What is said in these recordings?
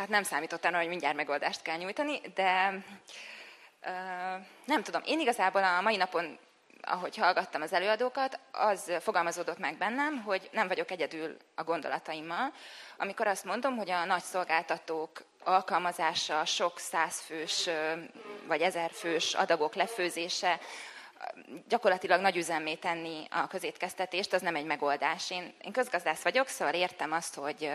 hát nem számítottam, hogy mindjárt megoldást kell nyújtani, de nem tudom, én igazából a mai napon, ahogy hallgattam az előadókat, az fogalmazódott meg bennem, hogy nem vagyok egyedül a gondolataimmal, amikor azt mondom, hogy a nagy szolgáltatók alkalmazása, sok százfős vagy ezerfős adagok lefőzése, gyakorlatilag nagy üzemmé tenni a közétkeztetést, az nem egy megoldás. Én, én közgazdász vagyok, szóval értem azt, hogy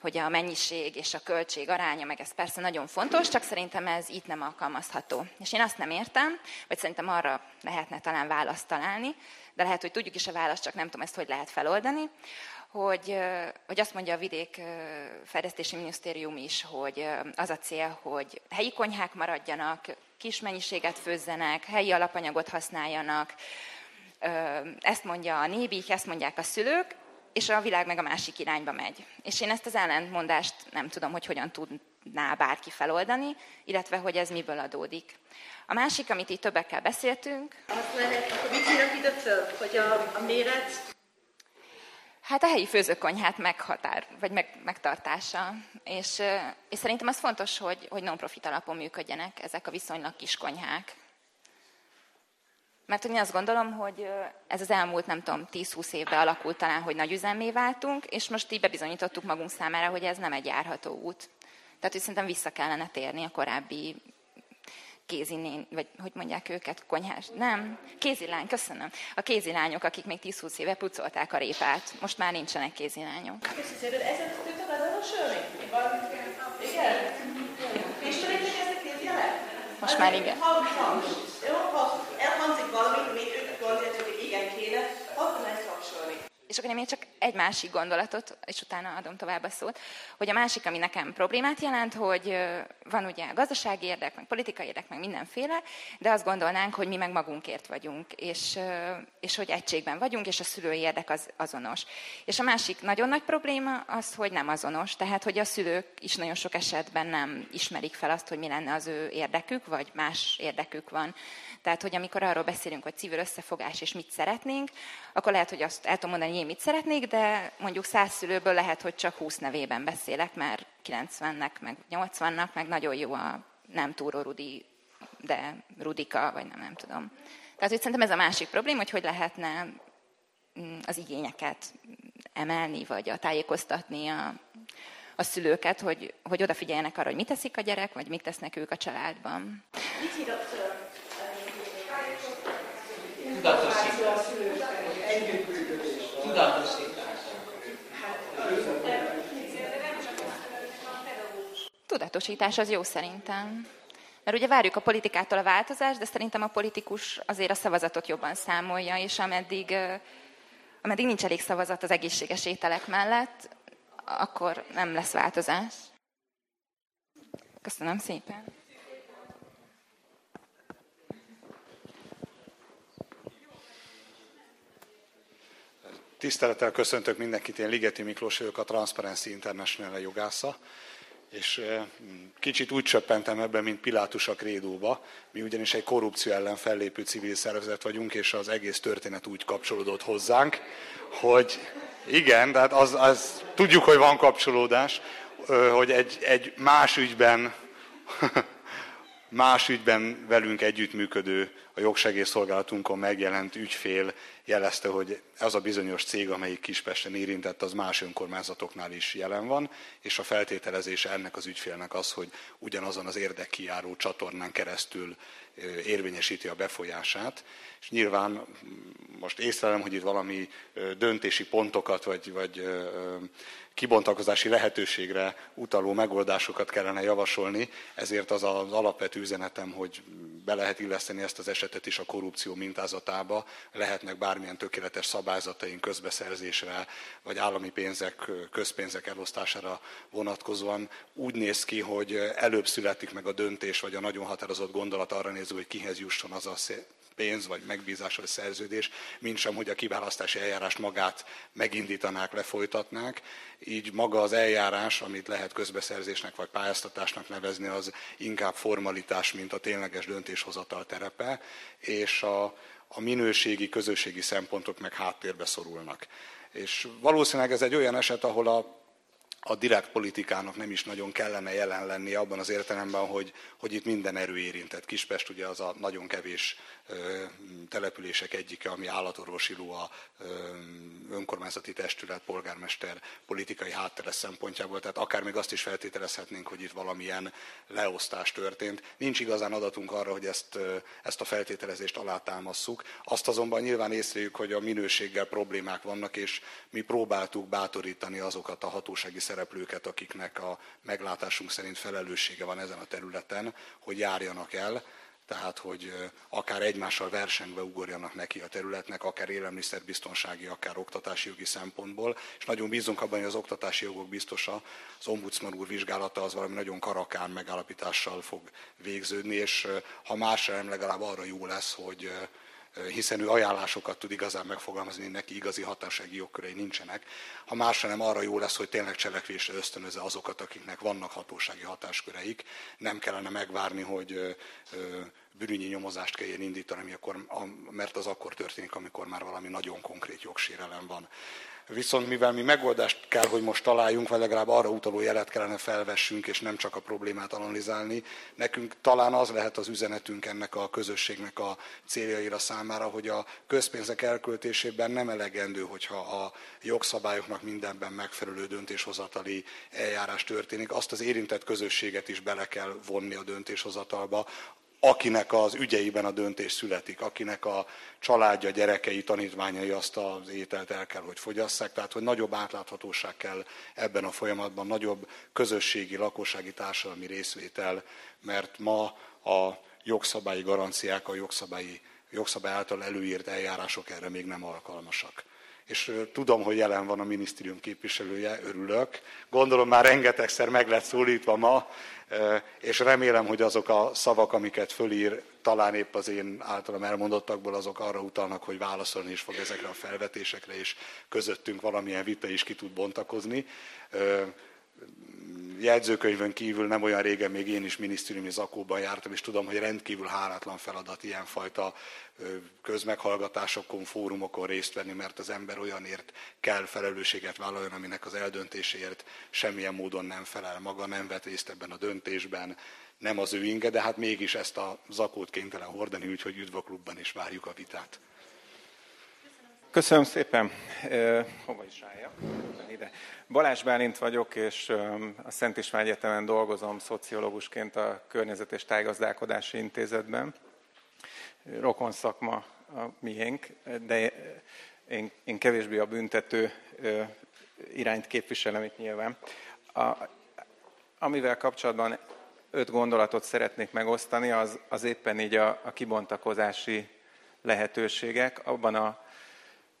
hogy a mennyiség és a költség aránya, meg ez persze nagyon fontos, csak szerintem ez itt nem alkalmazható. És én azt nem értem, vagy szerintem arra lehetne talán választ találni, de lehet, hogy tudjuk is a választ, csak nem tudom ezt, hogy lehet feloldani, hogy, hogy azt mondja a vidék fejlesztési minisztérium is, hogy az a cél, hogy helyi konyhák maradjanak, kis mennyiséget főzzenek, helyi alapanyagot használjanak, ezt mondja a nébi, ezt mondják a szülők, és a világ meg a másik irányba megy. És én ezt az ellentmondást nem tudom, hogy hogyan tudná bárki feloldani, illetve hogy ez miből adódik. A másik, amit itt többekkel beszéltünk... Azt lehet, akkor mit föl, hogy a, a méret... Hát a helyi főzőkonyhát meghatár, vagy meg, megtartása. És, és szerintem az fontos, hogy, hogy non-profit alapon működjenek ezek a viszonylag kis konyhák. Mert én azt gondolom, hogy ez az elmúlt, nem tudom, 10-20 évben alakult talán, hogy nagy üzemmé váltunk, és most így bebizonyítottuk magunk számára, hogy ez nem egy járható út. Tehát, hogy szerintem vissza kellene térni a korábbi kézinén, vagy hogy mondják őket, konyhás, nem, kézilány, köszönöm. A kézilányok, akik még 10-20 éve pucolták a répát, most már nincsenek kézilányok. Igen? Ismeritek ezt a kézjelet? Most már igen. Elhangzik valami, amit ők gondolják, hogy igen. És akkor én még csak egy másik gondolatot, és utána adom tovább a szót, hogy a másik, ami nekem problémát jelent, hogy van ugye gazdasági érdek, meg politikai érdek, meg mindenféle, de azt gondolnánk, hogy mi meg magunkért vagyunk, és, és hogy egységben vagyunk, és a szülői érdek az azonos. És a másik nagyon nagy probléma az, hogy nem azonos, tehát hogy a szülők is nagyon sok esetben nem ismerik fel azt, hogy mi lenne az ő érdekük, vagy más érdekük van. Tehát, hogy amikor arról beszélünk, hogy civil összefogás és mit szeretnénk, akkor lehet, hogy azt el tudom mondani, hogy én mit szeretnék, de mondjuk száz szülőből lehet, hogy csak 20 nevében beszélek, mert 90-nek, meg 80-nak, meg nagyon jó a nem túró Rudi, de Rudika, vagy nem, nem tudom. Tehát, hogy szerintem ez a másik probléma, hogy hogy lehetne mm, az igényeket emelni, vagy a tájékoztatni a, a szülőket, hogy, hogy odafigyeljenek arra, hogy mit teszik a gyerek, vagy mit tesznek ők a családban. Mit Tudatosítás. Tudatosítás. Tudatosítás az jó szerintem. Mert ugye várjuk a politikától a változást, de szerintem a politikus azért a szavazatot jobban számolja, és ameddig, ameddig nincs elég szavazat az egészséges ételek mellett, akkor nem lesz változás. Köszönöm szépen. Tisztelettel köszöntök mindenkit, én Ligeti Miklós vagyok, a Transparency International jogásza, és kicsit úgy csöppentem ebben, mint Pilátus a krédóba. Mi ugyanis egy korrupció ellen fellépő civil szervezet vagyunk, és az egész történet úgy kapcsolódott hozzánk, hogy igen, tehát az, az, tudjuk, hogy van kapcsolódás, hogy egy, egy más ügyben más ügyben velünk együttműködő, a jogsegélyszolgálatunkon megjelent ügyfél jelezte, hogy az a bizonyos cég, amelyik Kispesten érintett, az más önkormányzatoknál is jelen van, és a feltételezése ennek az ügyfélnek az, hogy ugyanazon az érdekkijáró csatornán keresztül érvényesíti a befolyását. És nyilván most észlelem, hogy itt valami döntési pontokat, vagy, vagy kibontakozási lehetőségre utaló megoldásokat kellene javasolni, ezért az az alapvető üzenetem, hogy be lehet illeszteni ezt az esetet is a korrupció mintázatába, lehetnek bármilyen tökéletes szabályzataink közbeszerzésre, vagy állami pénzek, közpénzek elosztására vonatkozóan. Úgy néz ki, hogy előbb születik meg a döntés, vagy a nagyon határozott gondolat arra néző, hogy kihez jusson az a pénz, vagy megbízás, vagy szerződés, mint sem, hogy a kiválasztási eljárást magát megindítanák, lefolytatnák. Így maga az eljárás, amit lehet közbeszerzésnek vagy pályáztatásnak nevezni, az inkább formalitás, mint a tényleges döntéshozatal terepe, és a, a minőségi, közösségi szempontok meg háttérbe szorulnak. És valószínűleg ez egy olyan eset, ahol a a direkt politikának nem is nagyon kellene jelen lennie abban az értelemben, hogy, hogy itt minden erő érintett. Kispest ugye az a nagyon kevés települések egyike, ami állatorvosiló a önkormányzati testület, polgármester politikai háttere szempontjából, tehát akár még azt is feltételezhetnénk, hogy itt valamilyen leosztás történt. Nincs igazán adatunk arra, hogy ezt, ezt a feltételezést alátámasszuk. Azt azonban nyilván észreljük, hogy a minőséggel problémák vannak, és mi próbáltuk bátorítani azokat a hatósági szereplőket, akiknek a meglátásunk szerint felelőssége van ezen a területen, hogy járjanak el, tehát hogy akár egymással versengve ugorjanak neki a területnek, akár élelmiszerbiztonsági, akár oktatási jogi szempontból, és nagyon bízunk abban, hogy az oktatási jogok biztosa, az ombudsman úr vizsgálata az valami nagyon karakán megállapítással fog végződni, és ha más nem legalább arra jó lesz, hogy hiszen ő ajánlásokat tud igazán megfogalmazni, neki igazi hatásági jogkörei nincsenek. Ha másra nem arra jó lesz, hogy tényleg cselekvésre ösztönözze azokat, akiknek vannak hatósági hatásköreik. Nem kellene megvárni, hogy bűnügyi nyomozást kelljen indítani, amikor, mert az akkor történik, amikor már valami nagyon konkrét jogsérelem van. Viszont mivel mi megoldást kell, hogy most találjunk, vagy legalább arra utaló jelet kellene felvessünk, és nem csak a problémát analizálni, nekünk talán az lehet az üzenetünk ennek a közösségnek a céljaira számára, hogy a közpénzek elköltésében nem elegendő, hogyha a jogszabályoknak mindenben megfelelő döntéshozatali eljárás történik, azt az érintett közösséget is bele kell vonni a döntéshozatalba, akinek az ügyeiben a döntés születik, akinek a családja, gyerekei, tanítványai azt az ételt el kell, hogy fogyasszák. Tehát, hogy nagyobb átláthatóság kell ebben a folyamatban, nagyobb közösségi, lakossági, társadalmi részvétel, mert ma a jogszabályi garanciák, a jogszabályi, jogszabály által előírt eljárások erre még nem alkalmasak és tudom, hogy jelen van a minisztérium képviselője, örülök. Gondolom már rengetegszer meg lett szólítva ma, és remélem, hogy azok a szavak, amiket fölír, talán épp az én általam elmondottakból, azok arra utalnak, hogy válaszolni is fog ezekre a felvetésekre, és közöttünk valamilyen vita is ki tud bontakozni jegyzőkönyvön kívül nem olyan régen még én is minisztériumi zakóban jártam, és tudom, hogy rendkívül hálátlan feladat ilyenfajta közmeghallgatásokon, fórumokon részt venni, mert az ember olyanért kell felelősséget vállaljon, aminek az eldöntéséért semmilyen módon nem felel maga, nem vett részt ebben a döntésben, nem az ő inge, de hát mégis ezt a zakót kénytelen hordani, úgyhogy üdvaklubban is várjuk a vitát. Köszönöm szépen. hova is álljak? Ide. Balázs Bálint vagyok, és a Szent István Egyetemen dolgozom szociológusként a Környezet és Tájgazdálkodási Intézetben. Rokon szakma a miénk, de én, én kevésbé a büntető irányt képviselem itt nyilván. A, amivel kapcsolatban öt gondolatot szeretnék megosztani, az, az éppen így a, a kibontakozási lehetőségek. Abban a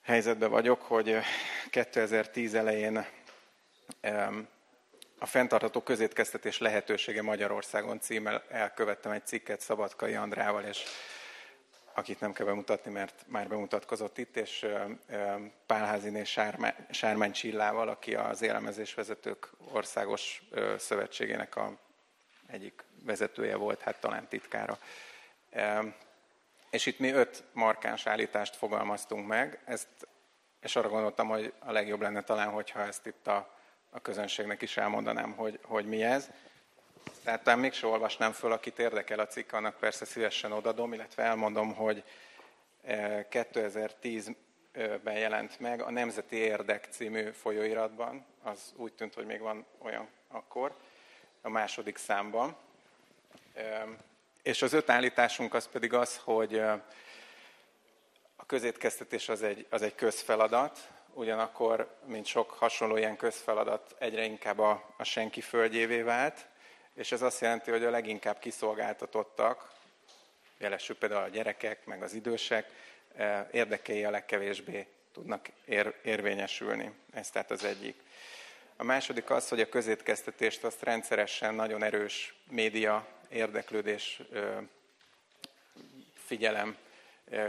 helyzetben vagyok, hogy 2010 elején a fenntartható közétkeztetés lehetősége Magyarországon címmel elkövettem egy cikket Szabadkai Andrával, és akit nem kell bemutatni, mert már bemutatkozott itt, és Pálháziné Sármány Csillával, aki az Élelmezésvezetők Országos Szövetségének a egyik vezetője volt, hát talán titkára. És itt mi öt markáns állítást fogalmaztunk meg, ezt, és arra gondoltam, hogy a legjobb lenne talán, hogyha ezt itt a, a közönségnek is elmondanám, hogy, hogy mi ez. Tehát talán mégse olvasnám föl, akit érdekel a cikk, annak persze szívesen odadom, illetve elmondom, hogy 2010-ben jelent meg a Nemzeti Érdek című folyóiratban, az úgy tűnt, hogy még van olyan akkor, a második számban. És az öt állításunk az pedig az, hogy a közétkeztetés az egy, az egy közfeladat, ugyanakkor, mint sok hasonló ilyen közfeladat, egyre inkább a, a senki földjévé vált, és ez azt jelenti, hogy a leginkább kiszolgáltatottak, jelessük például a gyerekek, meg az idősek, érdekei a legkevésbé tudnak ér, érvényesülni. Ez tehát az egyik. A második az, hogy a közétkeztetést azt rendszeresen nagyon erős média érdeklődés, figyelem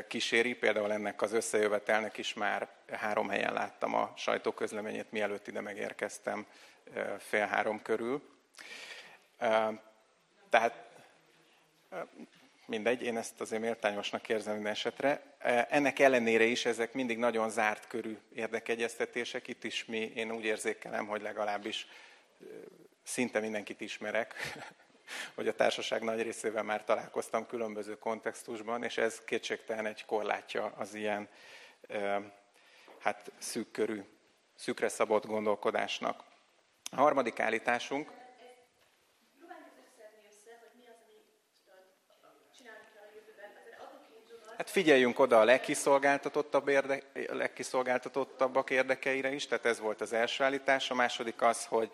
kíséri. Például ennek az összejövetelnek is már három helyen láttam a sajtóközleményét, mielőtt ide megérkeztem fél három körül. Tehát mindegy, én ezt azért méltányosnak érzem minden esetre. Ennek ellenére is ezek mindig nagyon zárt körű érdekegyeztetések. Itt is mi, én úgy érzékelem, hogy legalábbis szinte mindenkit ismerek, hogy a társaság nagy részével már találkoztam különböző kontextusban, és ez kétségtelen egy korlátja az ilyen hát szűk körű, szűkre szabott gondolkodásnak. A harmadik állításunk, Hát figyeljünk oda a legkiszolgáltatottabb érde, legkiszolgáltatottabbak érdekeire is, tehát ez volt az első állítás. A második az, hogy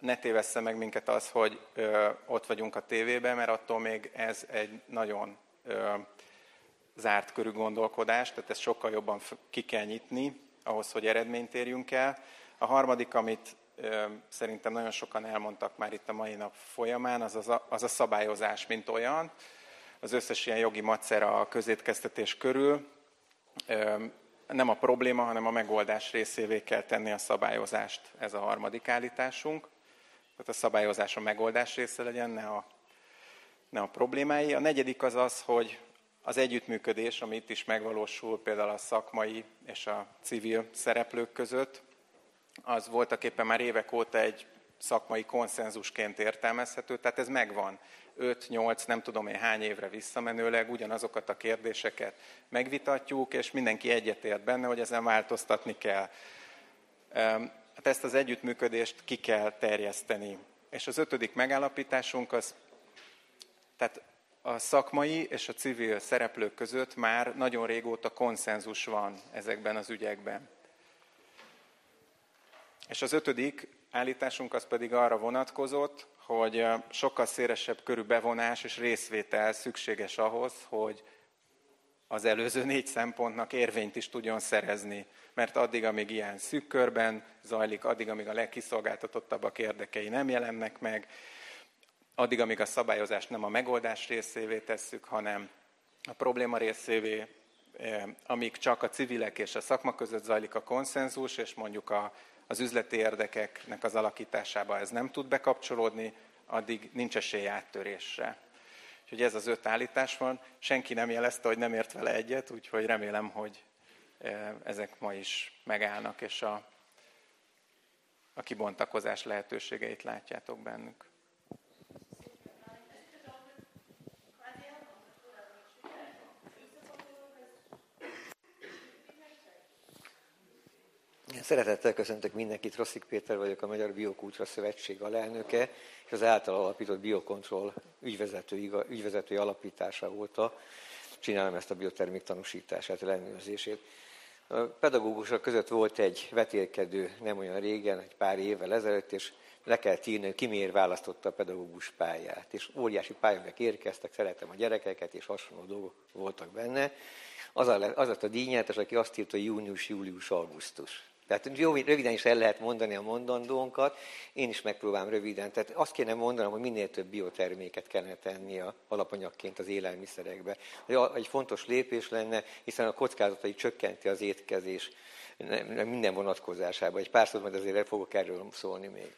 ne tévessze meg minket az, hogy ö, ott vagyunk a tévében, mert attól még ez egy nagyon ö, zárt körű gondolkodás, tehát ezt sokkal jobban ki kell nyitni, ahhoz, hogy eredményt érjünk el. A harmadik, amit ö, szerintem nagyon sokan elmondtak már itt a mai nap folyamán, az, az, a, az a szabályozás, mint olyan. Az összes ilyen jogi macera a közétkeztetés körül. Nem a probléma, hanem a megoldás részévé kell tenni a szabályozást, ez a harmadik állításunk tehát a szabályozás a megoldás része legyen, ne a, ne a problémái. A negyedik az az, hogy az együttműködés, ami itt is megvalósul például a szakmai és a civil szereplők között, az voltak éppen már évek óta egy szakmai konszenzusként értelmezhető, tehát ez megvan. 5-8, nem tudom én hány évre visszamenőleg ugyanazokat a kérdéseket megvitatjuk, és mindenki egyetért benne, hogy ezen változtatni kell hát ezt az együttműködést ki kell terjeszteni. És az ötödik megállapításunk az, tehát a szakmai és a civil szereplők között már nagyon régóta konszenzus van ezekben az ügyekben. És az ötödik állításunk az pedig arra vonatkozott, hogy sokkal szélesebb körű bevonás és részvétel szükséges ahhoz, hogy az előző négy szempontnak érvényt is tudjon szerezni. Mert addig, amíg ilyen szűk körben zajlik, addig, amíg a legkiszolgáltatottabbak érdekei nem jelennek meg, addig, amíg a szabályozást nem a megoldás részévé tesszük, hanem a probléma részévé, amíg csak a civilek és a szakma között zajlik a konszenzus, és mondjuk a, az üzleti érdekeknek az alakításába ez nem tud bekapcsolódni, addig nincs esély áttörésre. Úgyhogy ez az öt állítás van. Senki nem jelezte, hogy nem ért vele egyet, úgyhogy remélem, hogy e, ezek ma is megállnak, és a, a kibontakozás lehetőségeit látjátok bennük. Szeretettel köszöntök mindenkit, Rosszik Péter vagyok, a Magyar Biokultúra Szövetség alelnöke, és az által alapított Biokontroll ügyvezető, ügyvezető alapítása óta csinálom ezt a biotermik tanúsítását, ellenőrzését. A pedagógusok között volt egy vetélkedő nem olyan régen, egy pár évvel ezelőtt, és le kell írni, hogy ki miért választotta a pedagógus pályát. És óriási pályának érkeztek, szeretem a gyerekeket, és hasonló dolgok voltak benne. Az, a, az lett a díjnyertes, aki azt írta, hogy június, július, augusztus. Tehát jó, röviden is el lehet mondani a mondandónkat, én is megpróbálom röviden. Tehát azt kéne mondanom, hogy minél több bioterméket kellene tenni a alapanyagként az élelmiszerekbe. Egy fontos lépés lenne, hiszen a kockázatai csökkenti az étkezés minden vonatkozásában. Egy pár szót majd azért fogok erről szólni még.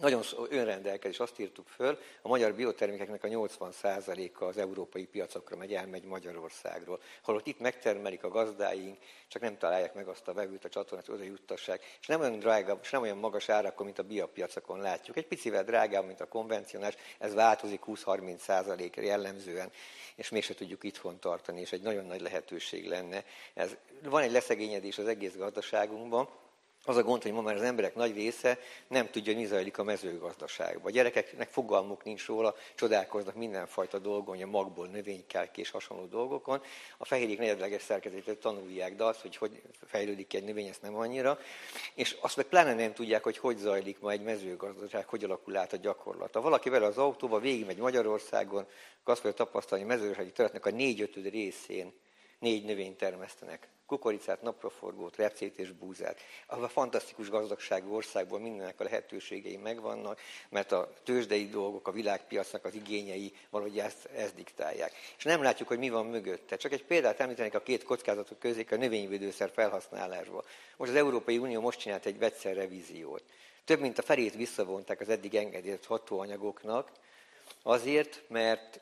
Nagyon önrendelkezés, azt írtuk föl, a magyar biotermékeknek a 80%-a az európai piacokra megy, elmegy Magyarországról. Holott itt megtermelik a gazdáink, csak nem találják meg azt a vevőt, a csatornát, oda juttassák. És nem olyan drága, és nem olyan magas árakon, mint a biopiacokon látjuk. Egy picivel drágább, mint a konvencionális, ez változik 20-30% jellemzően, és mégse tudjuk itthon tartani, és egy nagyon nagy lehetőség lenne. Ez, van egy leszegényedés az egész gazdaságunkban, az a gond, hogy ma már az emberek nagy része nem tudja, mi zajlik a mezőgazdaságban. A gyerekeknek fogalmuk nincs róla, csodálkoznak mindenfajta dolgon, hogy a magból növénykelk és hasonló dolgokon. A fehérjék negyedleges szerkezetét tanulják, de az, hogy hogy fejlődik egy növény, ezt nem annyira. És azt meg pláne nem tudják, hogy hogy zajlik ma egy mezőgazdaság, hogy alakul át a gyakorlata. Valaki vele az autóba végigmegy Magyarországon, azt fogja tapasztalni, hogy a mezőgazdasági a négy-ötöd részén négy növényt termesztenek. Kukoricát, napraforgót, repcét és búzát. A fantasztikus gazdagságú országból mindennek a lehetőségei megvannak, mert a tőzsdei dolgok, a világpiacnak az igényei valahogy ezt, ezt diktálják. És nem látjuk, hogy mi van mögötte. Csak egy példát említenek a két kockázatok közé a növényvédőszer felhasználásba. Most az Európai Unió most csinált egy vegyszerrevíziót. Több mint a felét visszavonták az eddig engedélyezett hatóanyagoknak, azért, mert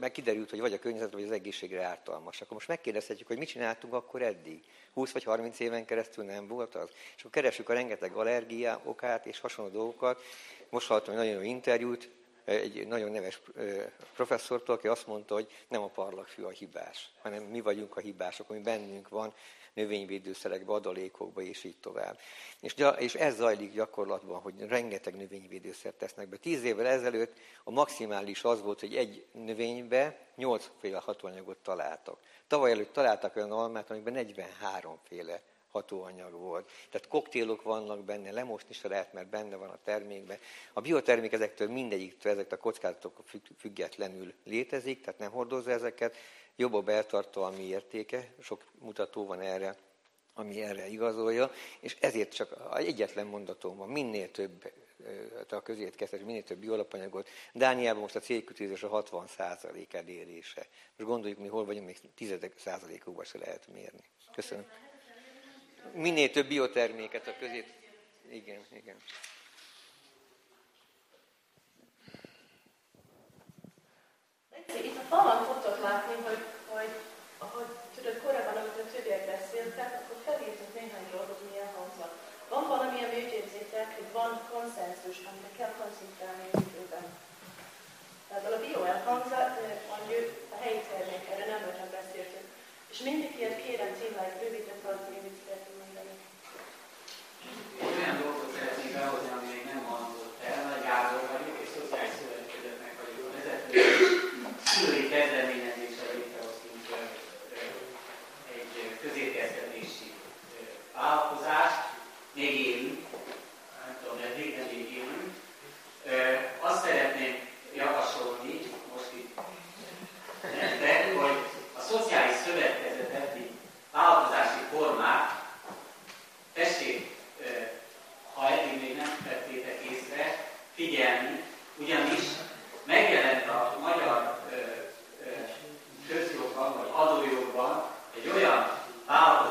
meg kiderült, hogy vagy a környezetre, vagy az egészségre ártalmas. Akkor most megkérdezhetjük, hogy mit csináltunk akkor eddig. 20 vagy 30 éven keresztül nem volt az. És akkor keressük a rengeteg allergia okát és hasonló dolgokat. Most hallottam egy nagyon jó interjút, egy nagyon neves professzortól, aki azt mondta, hogy nem a parlagfű a hibás, hanem mi vagyunk a hibások, ami bennünk van, növényvédőszerekbe, adalékokba, és így tovább. És, és ez zajlik gyakorlatban, hogy rengeteg növényvédőszert tesznek be. Tíz évvel ezelőtt a maximális az volt, hogy egy növénybe 8 féle hatóanyagot találtak. Tavaly előtt találtak olyan almát, amikben 43 féle hatóanyag volt. Tehát koktélok vannak benne, lemosni se lehet, mert benne van a termékben. A biotermék ezektől mindegyiktől, ezek a kockázatok függetlenül létezik, tehát nem hordozza ezeket. Jobb a beltartalmi értéke, sok mutató van erre, ami erre igazolja, és ezért csak egyetlen mondatom van, minél több a közétkeztetés, minél több biolapanyagot. Dániában most a célkütőzés a 60% elérése. Most gondoljuk, mi hol vagyunk, még tizedek százalékokban se lehet mérni. Köszönöm minél több bioterméket a közé. Igen, igen. Itt a falon fogtok látni, hogy, hogy ahogy tudod, korábban, amikor a többiek beszéltek, akkor felírtunk néhány dolgot, milyen hangzat. Van valami, ami úgy érzétek, hogy van konszenzus, amire kell koncentrálni az időben. Tehát a bio elhangzat, mondjuk a helyi termék, erre nem nagyon beszéltünk. És mindenkiért kérem tényleg rövidre tartani, amit szeretném mondani. Olyan dolgot szeretnék behozni, ami még nem hangzott el. Nagy Gábor vagyok, és szociális szövetkezetnek vagyok a vezető. Szülői kezdeményezésre létrehoztunk egy közétkeztetési vállalkozást. Még élünk, nem tudom, meddig, de még élünk. Azt szeretném javasolni, most itt nektek, hogy a szociális szövetkezetet, vállalkozási formát tessék, ha eddig még nem vettétek észre, figyelni, ugyanis megjelent a magyar közjogban vagy adójogban egy olyan vállalkozási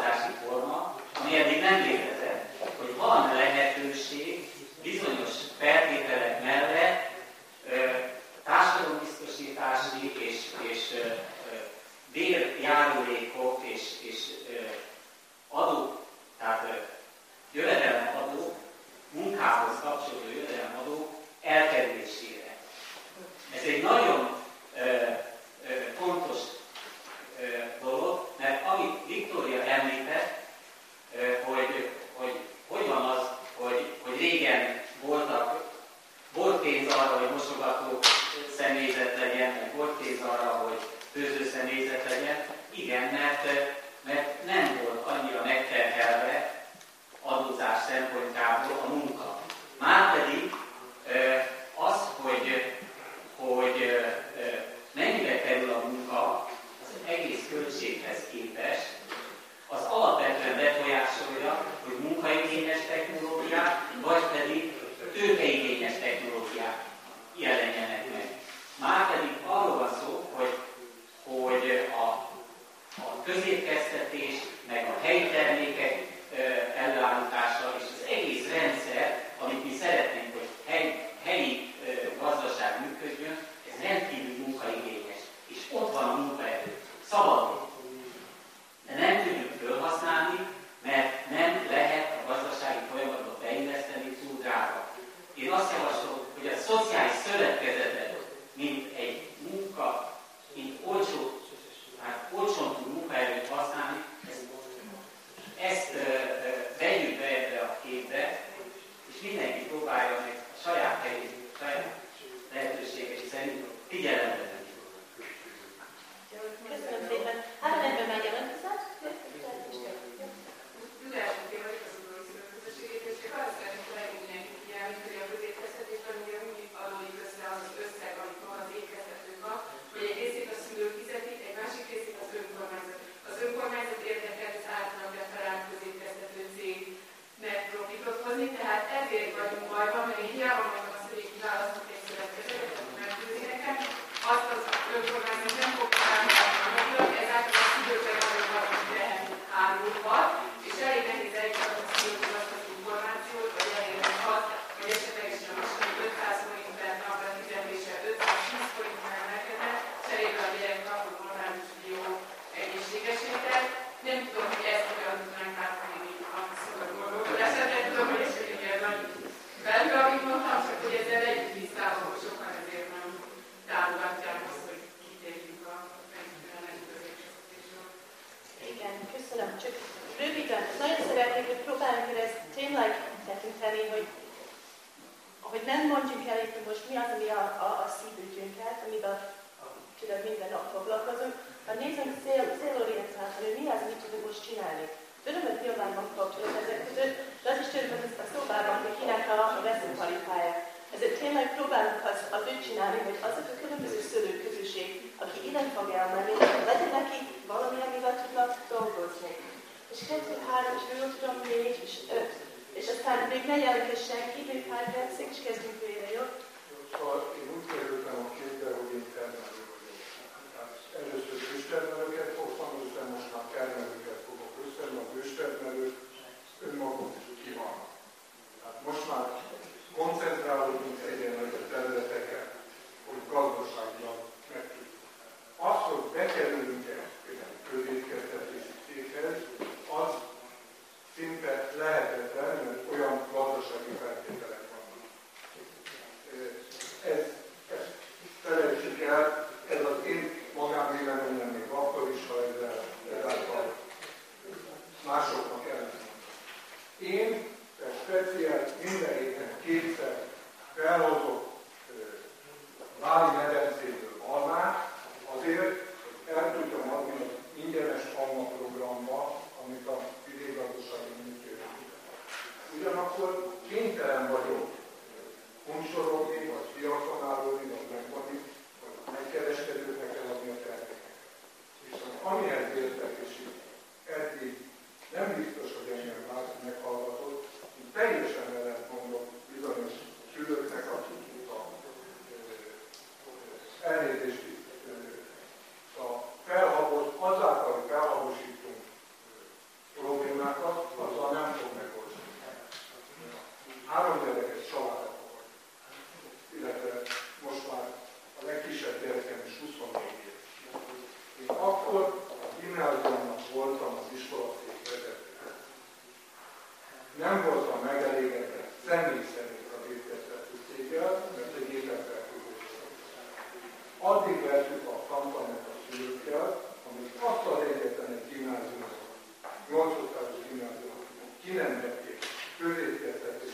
kirentették, középkertették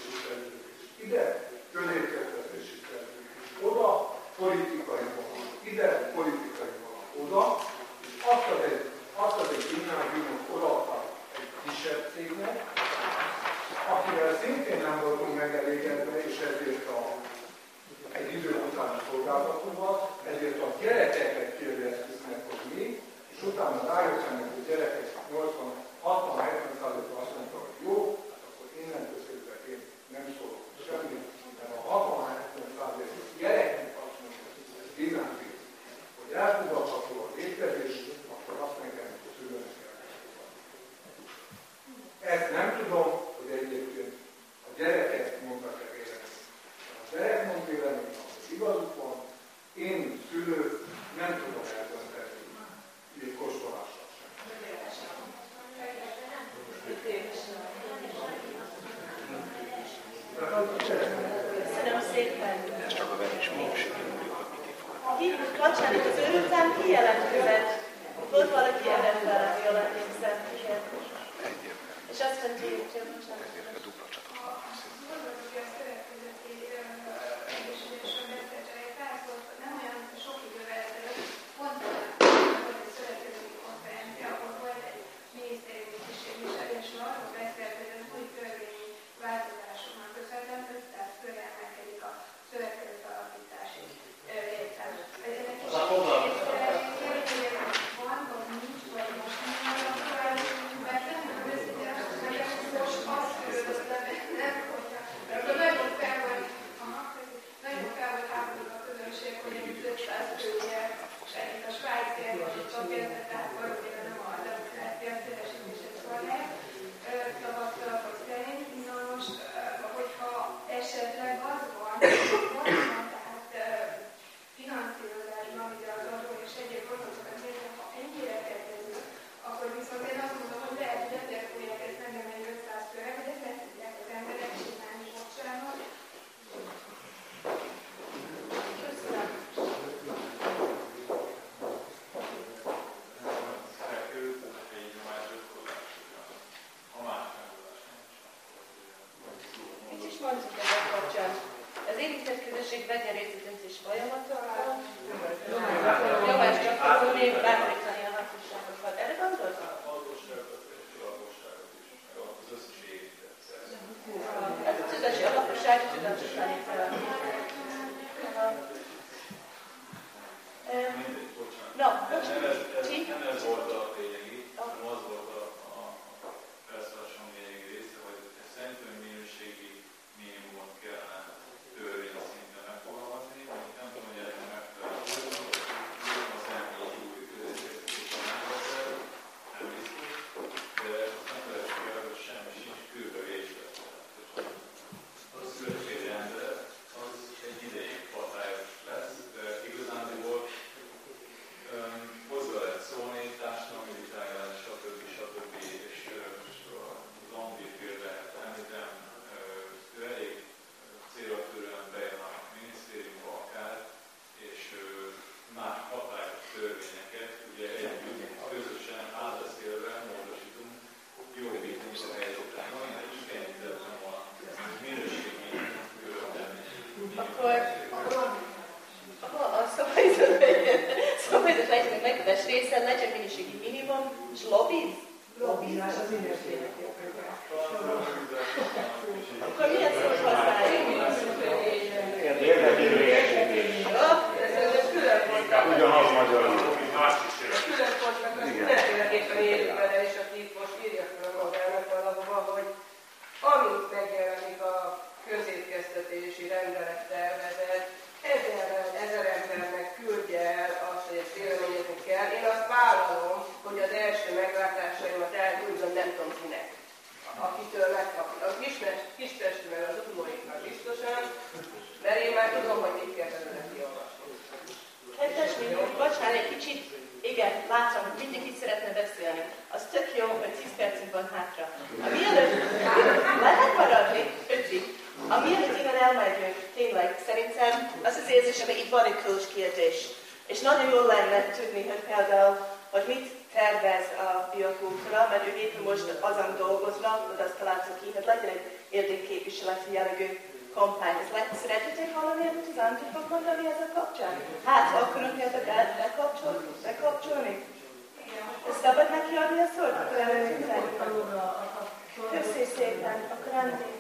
és ide, középkertetés is oda, politikai vonal, ide, politikai vonal, oda, és adtad egy, adtad egy gimnáziumot, odaadtad egy kisebb cégnek, akivel szintén nem voltunk megelégedve, és ezért a, egy idő után szolgáltatóval, ezért a gyerekeket kérdeztük meg, hogy mi, és utána rájöttenek, hogy gyerekek 80 60-70 százalékban azt mondta, jó, hát akkor innentől szerintem én nem szólok. akkor, akkor, akkor a szabályzat 40 része legyen minőségi minimum, és lobbiz. Lobbizás az minőségi. Akkor milyen szót használjuk? Érdekérvényesítés. Ugyanaz magyarul. Külön volt meg, az mindenféleképpen érjük vele, és aki most írja fel magának valahova, hogy tudom, hogy mit kell belőle kiolvasni. Kedves mindig, bocsánat, egy kicsit, igen, látom, hogy mindig itt szeretne beszélni. Az tök jó, hogy 10 percünk van hátra. A mielőtt, lehet maradni, ötig. A mielőtt innen elmegyünk, tényleg, szerintem az az érzés, hogy itt van egy kulcskérdés. És nagyon jól lenne tudni, hogy például, hogy mit tervez a biokultúra, mert ő éppen most azon dolgoznak, hogy azt találtuk ki, hogy legyen egy érdekképviseleti jellegű kampány. Ezt le, szeretnétek hallani amit az Antifok mondani ezzel kapcsán? Hát, ha akarunk ezek bekapcsolni? bekapcsolni? Ezt szabad neki adni a szót? Köszi szépen, akkor Andi.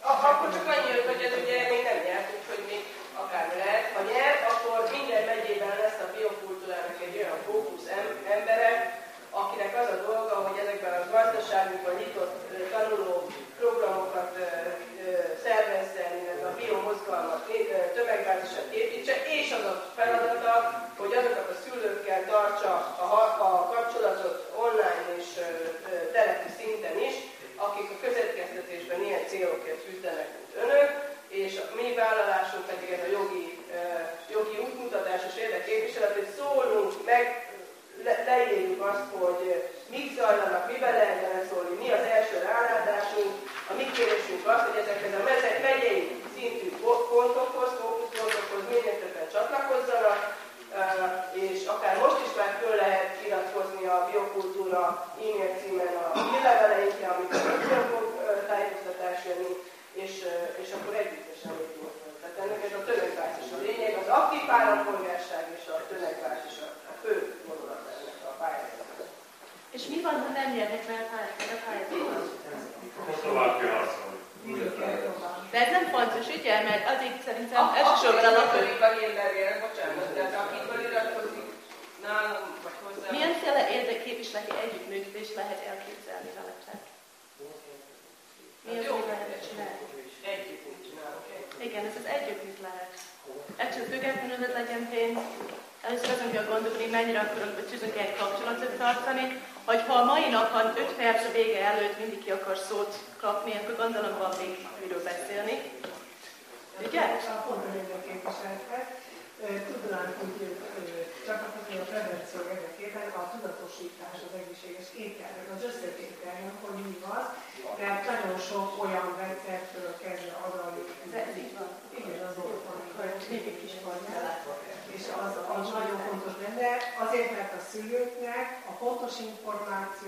Ah, akkor csak annyira, hogy ez ugye még nem nyert, úgyhogy még akár lehet, ha nyert, akkor minden megyében lesz a biokultúrának egy olyan fókusz embere, akinek az a dolga, hogy ezekben a gazdaságokban nyitott tanuló programokat szervezzen, illetve a biomozgalmat, tömegbázisat képítse, és az a feladata, hogy azokat a szülőkkel tartsa a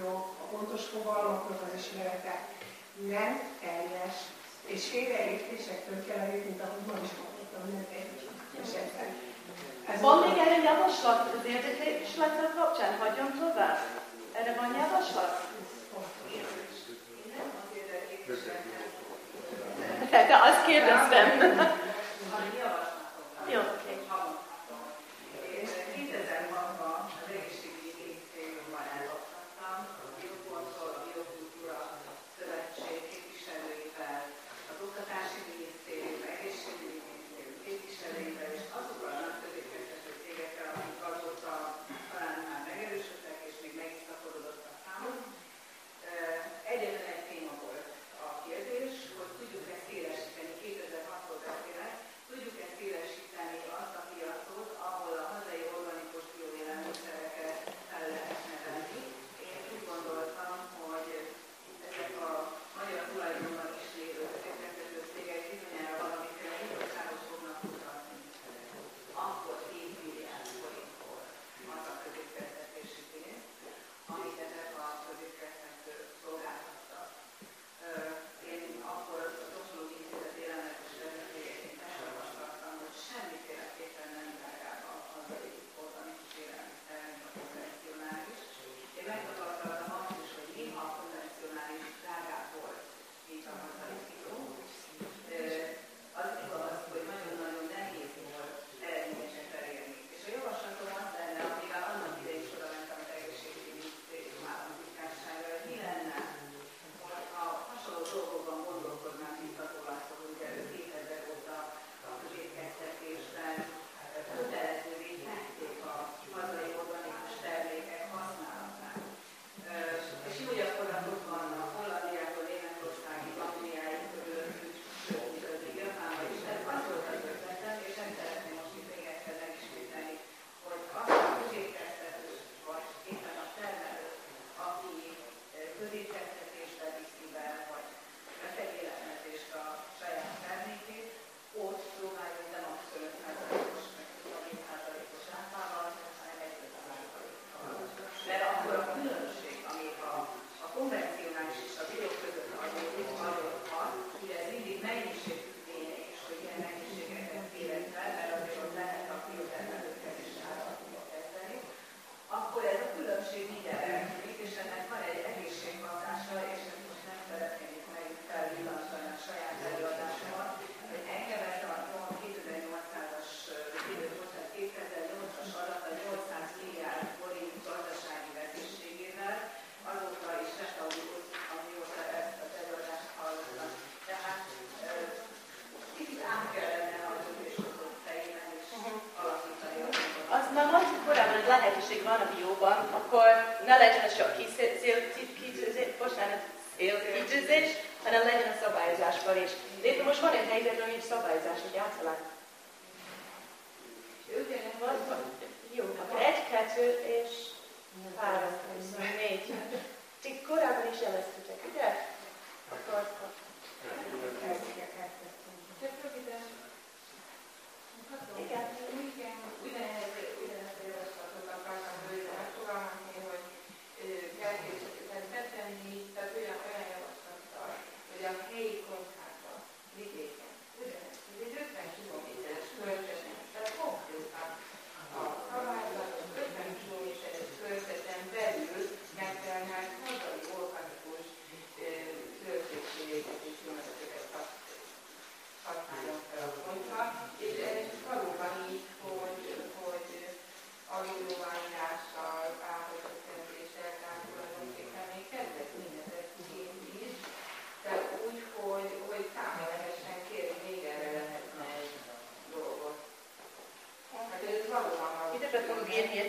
információ, a pontos fogalmaknak az ismerete nem teljes, és félreértésektől kell mint ahogy ma is mondtam, nem egy esetben. Ez van még erre javaslat az érdeklésletre kapcsán? Hagyjon tovább? Erre van javaslat? De azt kérdeztem. Jó.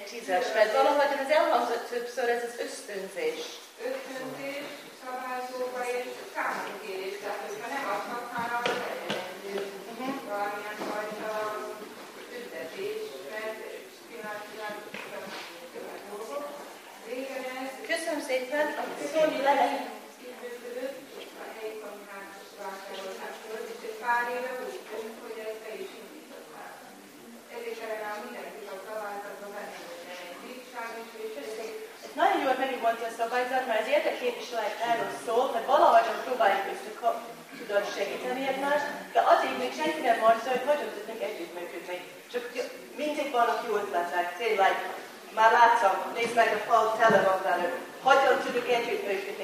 Tízes, mert valahogy az elhangzott többször ez az ösztönzés. Ösztönzés, alkalmazni a szabályzat, mert az érdekképviselet erről szól, tehát valahogyan próbáljuk össze segíteni egymást, de azért még senki nem van hogy nagyon tudnék együttműködni. Csak mindig vannak jó ötletek, tényleg. Már látszom, nézd meg a fal tele van velük. Hogyan tudjuk együttműködni?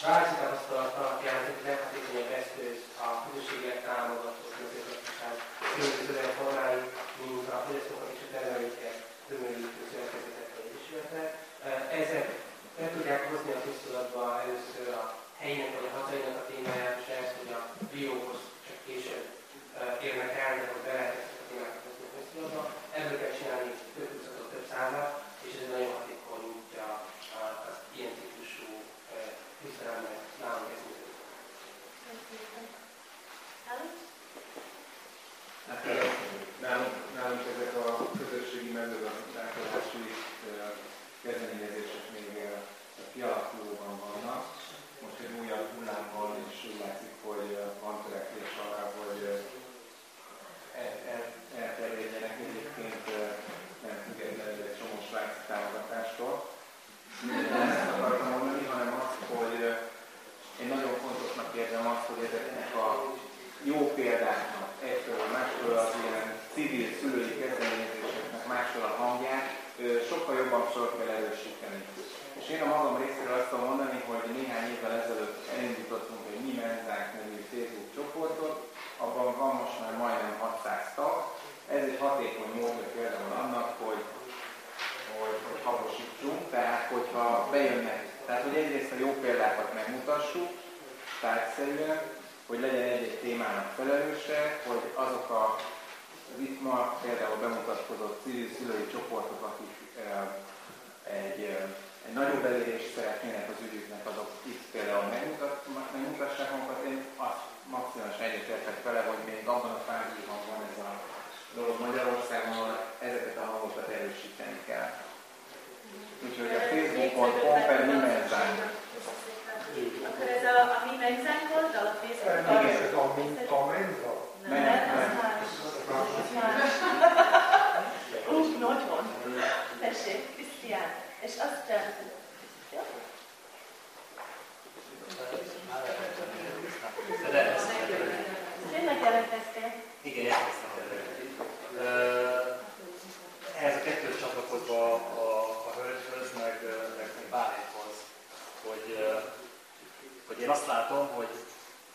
Svájci tapasztalat alapján az egyik leghatékonyabb eszköz a közösséget támogató közösséggazdaság különböző formái, mint a fogyasztókat és a termelőket tömörítő szövetkezetek vagy egyesületek. Ezek be tudják hozni a köztudatba először a helynek vagy a hazainak a témáját, és ez, hogy a bióhoz csak később érnek el, de hogy be lehet ezt a témákat hozni a köztudatba. Ebből kell csinálni több tucatot, több százat, és ez nagyon hatékony útja a- az ilyen típusú eh, küzdelemnek nálunk ez ö, nálunk, nálunk ezek a közösségi mezőgazdálkodási ö, kezdeményezések még ö, kialakulóban vannak. Most egy újabb hullámban is úgy látszik, hogy van törekvés arra, hogy ö, el- el- elterjedjenek egyébként nem függetlenül egy csomó svájci támogatástól. Nem ezt akartam mondani, hanem azt, hogy ö, én nagyon fontosnak érzem azt, hogy ezeknek a jó példáknak egyfelől, másfelől az ilyen civil szülői kezdeményezéseknek másfelől a hangját sokkal jobban fel kell erősíteni. És én a magam részéről azt tudom mondani, hogy néhány évvel ezelőtt elindítottunk egy Mi Menzánk nevű Facebook csoportot, abban van most már majdnem 600 tag. Ez egy hatékony módja például annak, hogy hogy, hogy habosítsunk, tehát hogyha bejönnek, tehát hogy egyrészt a jó példákat megmutassuk, tárgyszerűen, hogy legyen egy-egy témának felelőse, hogy azok a az itt ma például bemutatkozott civil szülői csoportok, akik egy, egy nagyobb elérést szeretnének az ügyüknek, azok itt például megmutat, megmutassák magukat. Én azt maximálisan egyetértek vele, hogy még abban a fázisban van ez a dolog Magyarországon, ahol ezeket a hangokat erősíteni kell. Úgyhogy a Facebook.com per mi menzánk. Akkor ez a, a mi menzánk oldal a Facebookon? Igen, ez a minta menza. Nem, nem, az más. Az más. Ú, nagyon. Tessék, Krisztián. És aztán... Jó? De Tényleg jelentkeztél? Igen, jelentkeztem eredetileg. Ehhez a kettőt csatlakozva a, a hölgyhöz, meg, meg, meg Bálinthoz, hogy, ö, hogy én azt látom, hogy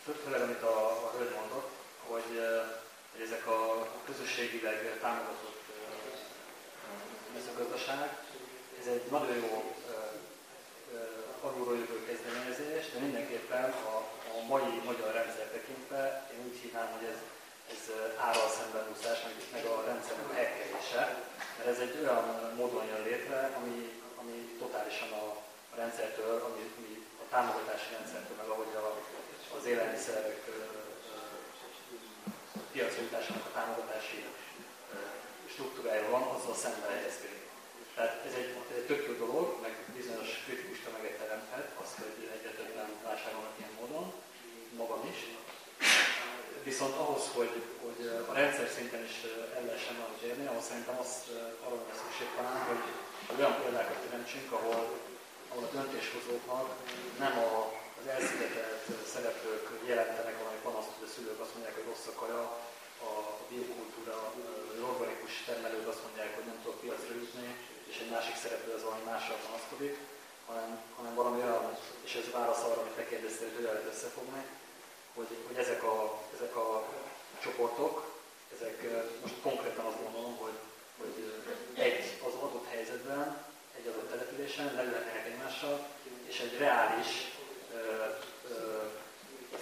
fő- főleg amit a, a hölgy mondott, hogy, ö, hogy ezek a közösségileg támogatott ö, mezőgazdaság, ez egy nagyon jó ö, ö, alulról jövő kezdeményezés, de mindenképpen a, a mai magyar rendszer tekintve én úgy hívnám, hogy ez, ez árral szembenúszás, meg, meg a rendszernek a hekkelése, mert ez egy olyan módon jön létre, ami, ami totálisan a, a rendszertől, ami, ami a támogatási rendszertől, meg ahogy a, az élelmiszerek ö, ö, piacra jutásának a támogatási ö, struktúrája van, azzal szemben helyezkedik. Tehát ez egy, ez egy tök jó dolog, meg bizonyos kritikus tömeget teremthet, azt, hogy egyre többen vásárolnak ilyen módon, magam is. Viszont ahhoz, hogy, hogy a rendszer szinten is el lehessen valamit érni, ahhoz szerintem azt van szükség talán, hogy olyan példákat teremtsünk, ahol, ahol a döntéshozóknak nem a, az elszigetelt szereplők jelentenek valami panaszt, hogy a szülők azt mondják, hogy rossz a kaja, a biokultúra, az organikus termelők azt mondják, hogy nem tudok piacra jutni, és egy másik szereplő az valami mással panaszkodik, hanem, hanem valami olyan, és ez válasz arra, amit te hogy lehet összefogni, hogy, hogy ezek, a, ezek a csoportok, ezek most konkrétan azt gondolom, hogy, hogy helyzetben, egy adott településen leülhetnek egymással, és egy reális ö, ö,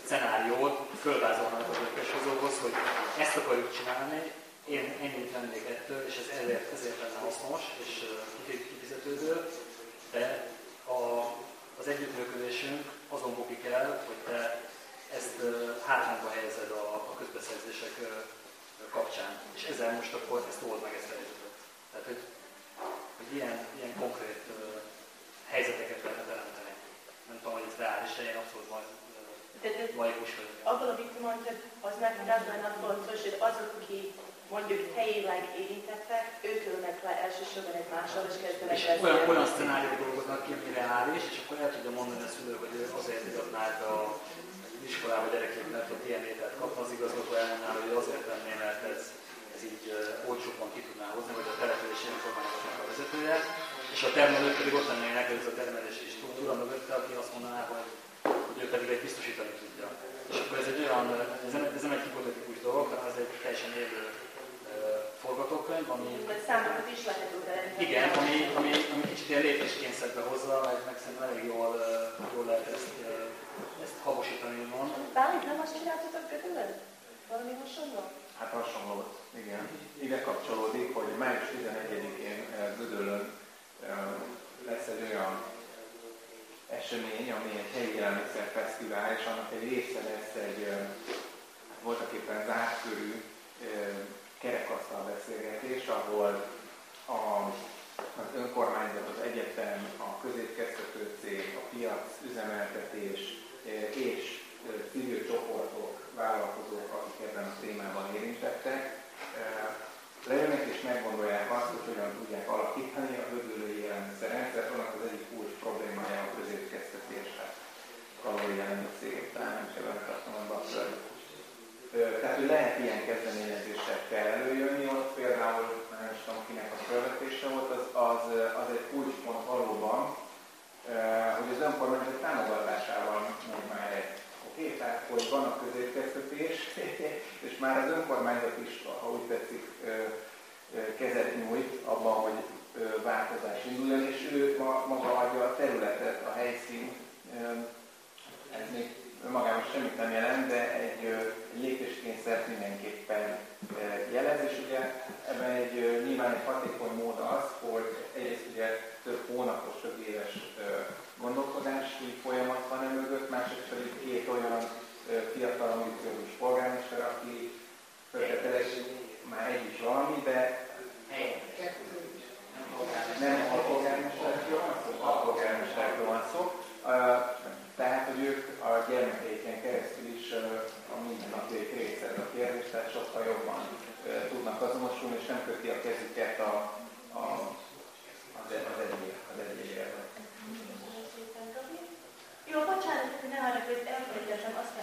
szenáriót fölvázolnak az önköshozóhoz, hogy ezt akarjuk csinálni, én ennyit vennék ettől, és ez ezért, ezért lenne hasznos és kifizetődő, de a, az együttműködésünk azon bukik el, hogy te ezt hátrányba helyezed a, a közbeszerzések kapcsán. És ezzel most akkor ezt old meg ezt a helyzetet. Tehát, hogy, hogy ilyen, ilyen konkrét helyzeteket lehetne teremteni. Nem tudom, hogy ez reális, én abszolút majd laikus vagyok. Abban, amit mondtad, az neked lenne fontos, hogy azok, akik mondjuk helyileg érintettek, ők ülnek le elsősorban egy mással, és kezdenek és olyan, olyan szenáriók dolgoznak ki, ami reális, és akkor el tudja mondani a szülő, hogy azért iratnák a iskolába gyerekek, mert ott ilyen ételt kapna az igazgató elmondaná, hogy azért venné, mert ez, ez így uh, olcsóbban ki tudná hozni, vagy a települési önkormányzatnak a vezetője, és a termelők pedig ott lennének, ez a termelési struktúra mögötte, aki azt mondaná, hogy, hogy ő pedig egy biztosítani tudja. És akkor ez egy olyan, ez nem, ez nem egy hipotetikus dolog, hanem ez egy teljesen élő forgatókönyv, ami... Számokat is lehet. Igen, ami, ami, ami kicsit ilyen lépéskényszerbe hozza, meg, meg szerintem elég jól, jól lehet ezt, ezt habosítani, úgymond. Bálint, nem azt csináltatok Gödöllön? Valami hasonló? Hát hasonló, igen. Ide kapcsolódik, hogy május 11-én Gödöllön lesz egy olyan esemény, ami egy helyi élelmiszerfesztivál, és annak egy része lesz egy voltak éppen zárt körű kerekasztal beszélgetés, ahol a, az önkormányzat, az egyetem, a középkeztető cég, a piac, üzemeltetés és civil csoportok, vállalkozók, akik ebben a témában érintettek, leülnek és meggondolják azt, hogy hogyan tudják alakítani a bődülői élelmiszerrendszert. Annak az egyik kulcs problémája a középkeztetés, hát kalóriáni cégek, talán nem kell tartom a tehát, hogy lehet ilyen kezdeményezésekkel előjönni, ott például, nem is tudom, kinek a felvetése volt, az, az, az egy kulcspont valóban, hogy az önkormányzat támogatásával megy már egy. Tehát, hogy van a középkeztetés, és már az önkormányzat is, ha úgy tetszik, kezet nyújt abban, hogy változás induljon, és ő maga adja a területet, a helyszínt, ez még önmagában semmit nem jelent, de egy lépéskényszert mindenképpen jelez, és ugye ebben egy nyilván egy hatékony mód az, hogy egyrészt ugye több hónapos, több éves gondolkodási folyamat van emögött, másrészt pedig két olyan fiatal ambiciózus polgármester, aki feltételez, már egy is valami, de nem a polgármesterről van szó, a. Tehát, hogy ők a gyermekeiken keresztül is a mindennapjaik része ez a kérdés, tehát sokkal jobban tudnak azonosulni, és nem köti a kezüket a, a, az, az egyéb, az egyéb Europa Channel ne hareketler yapacağım aslında.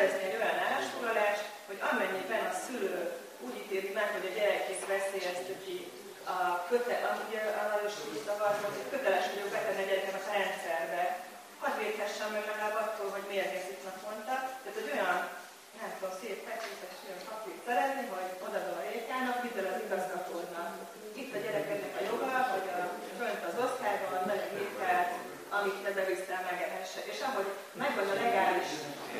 szerezni egy olyan állásfoglalást, hogy amennyiben a szülő úgy ítéli meg, hogy a gyerekét veszélyezteti a köte, amúgy arról is úgy szavaznak, hogy köteles vagyok betenni a gyerekemet a rendszerbe, hadd védhessem meg legalább attól, hogy miért nézik naponta. Tehát egy olyan, nem tudom, szép fekvétes olyan papírt szerezni, hogy oda a rékának, vidd el az igazgatónak. Itt a gyerekednek a joga, hogy amit kezelőszer megerhesse. És ahogy megvan a legális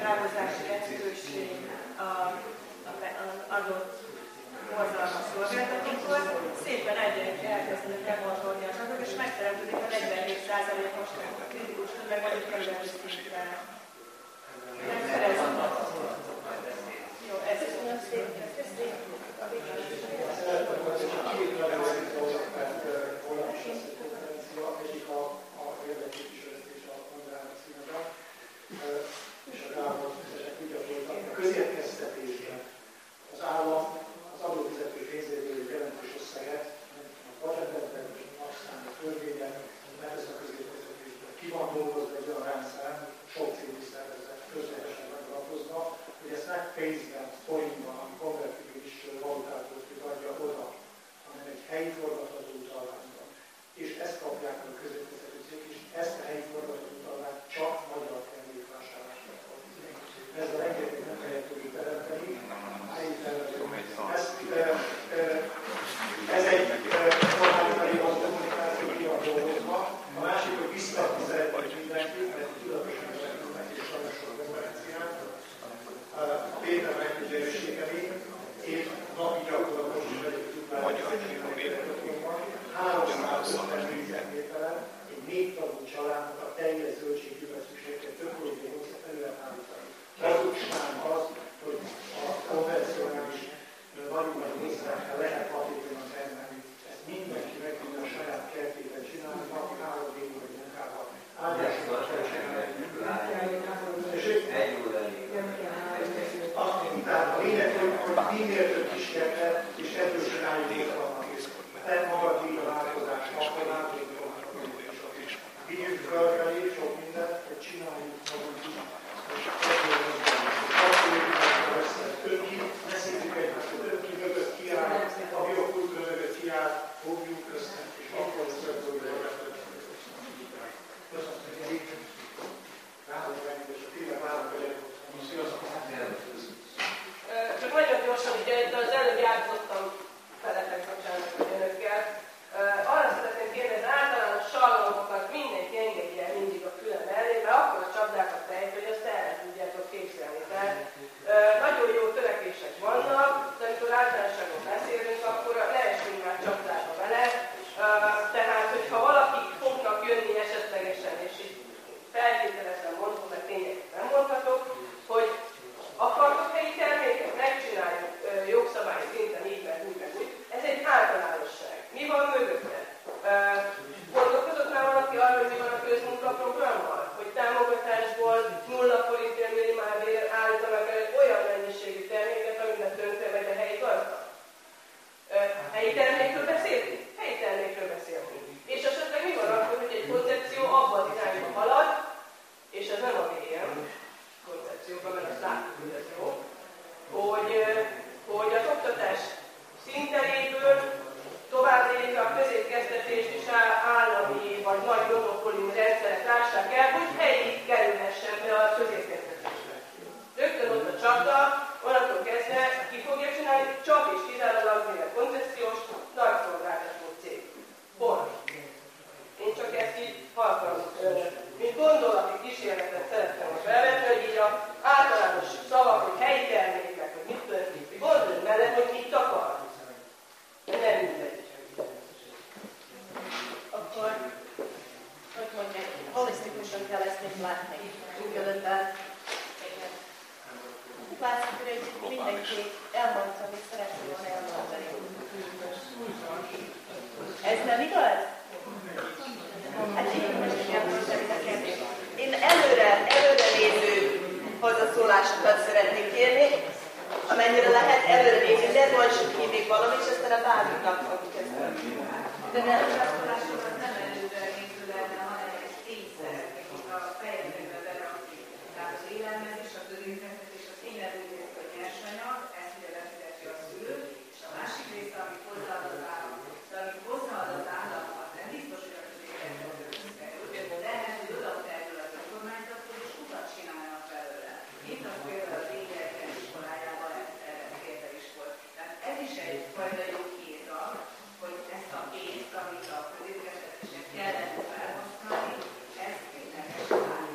távozási lehetőség a, a, az adott borzalmas szolgáltatókhoz, szépen egyenként elkezdenek elmozgolni a csapok, és megteremtődik a 47%-os kritikus tömeg, vagy körülbelül szinten. Sin nem igaz? Hát én most neked. Én előre, előre néző hozzászólásokat szeretnék kérni, amennyire lehet előre nézni, de mondjuk még valamit, és aztán a bármiknak fogjuk ezt De nem nem előre néző lenne, hanem egy a fejezetbe berakni. Tehát az a közétkeztetés, az tényleg úgy ezt ugye befizeti a a másik része, amit hozzáad az állam. De amit hozzáad az állam, az nem biztos, hogy a közétkeztetőhöz kerül, de ehhez, hogy oda kerül az önkormányzathoz, és utat csinálnak belőle. Itt az például az égerekkel iskolájában ez erre példa is volt. Tehát ez is egyfajta jó kézag, hogy ezt a pénzt, amit a közétkeztetésnek kellene felhasználni, ezt ténylegesen állni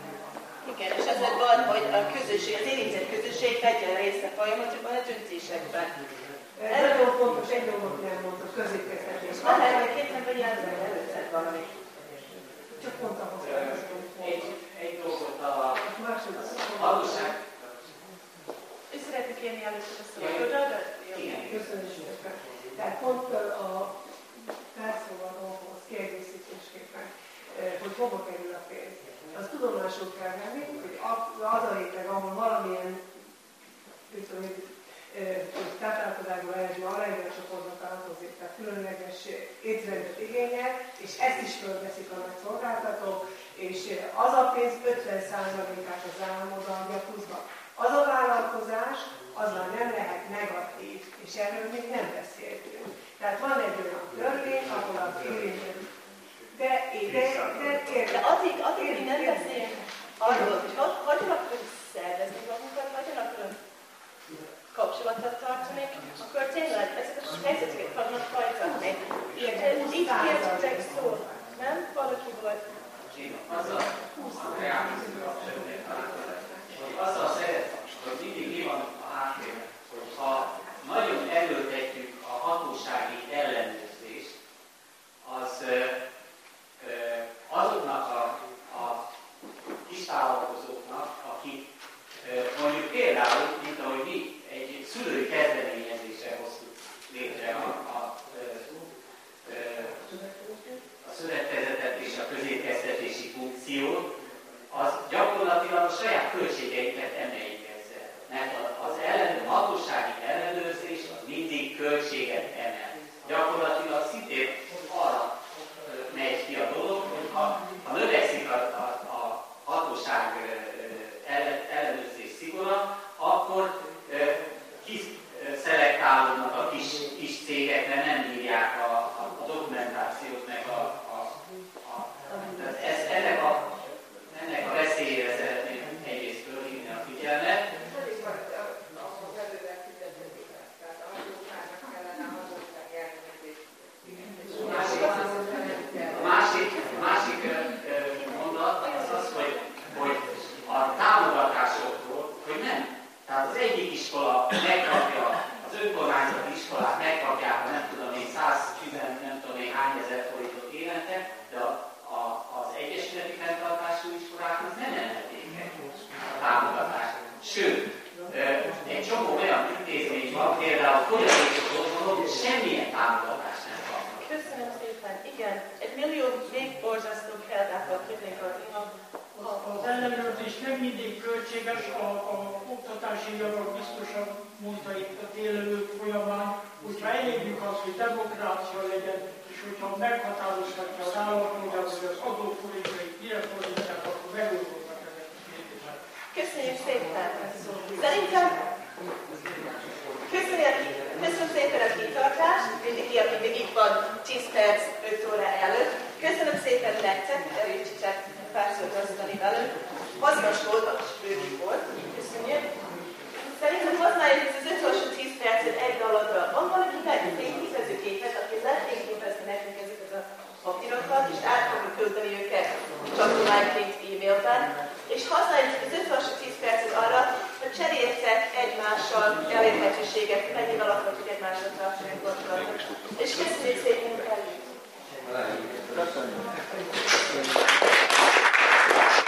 Igen, és ez lett van, hogy a közösség, az érintett közösség vegyen részt a folyamatokban, a döntésekben. Ez nagyon fontos, egy dolgot nem mondta, középkeztetés. Lehet, hogy két vagy jelzően előtted valami. Csak pont ahhoz Egy, egy dolgot a valóság. Ő szeretne kérni először a szót. Köszönöm szépen. Tehát pont a felszólalóhoz kiegészítésképpen, hogy hova kerül a pénz. Azt tudomásul kell venni, hogy az a réteg, ahol valamilyen mit tudom, én, táplálkozásba eredő aláíráscsoportba tartozik, tehát különleges étrendet igényel, és ezt is fölveszik a nagy szolgáltatók, és az a pénz 50%-át az állam odaadja pluszba. Az a vállalkozás, az már nem lehet negatív, és erről még nem beszéltünk. Tehát van egy olyan törvény, ahol a érintett de, de, de, de, de addig, addig, hogy nem beszélünk arról, hogy, hogyan akarunk szervezni magunkat, hogyan akarunk kapcsolatot tartani, akkor tényleg ezek a helyzeteket folytatni. Érted? Így kértetek szó. Nem? Valaki volt. Azzal, hogy azzal szeretem, hogy mindig mi van a háttérben, hogy ha nagyon erőltetjük a hatósági ellenőrzést, az azoknak a, a kisvállalkozóknak, akik mondjuk például, mint ahogy mi szülői kezdeményezésre hoztuk létre a, a, a szövetkezetet és a közétkeztetési funkciót, az gyakorlatilag a saját költségeiket emeljük ezzel. Mert az ellen, hatósági ellenőrzés az mindig költséget emel. Gyakorlatilag szintén arra megy ki a dolog,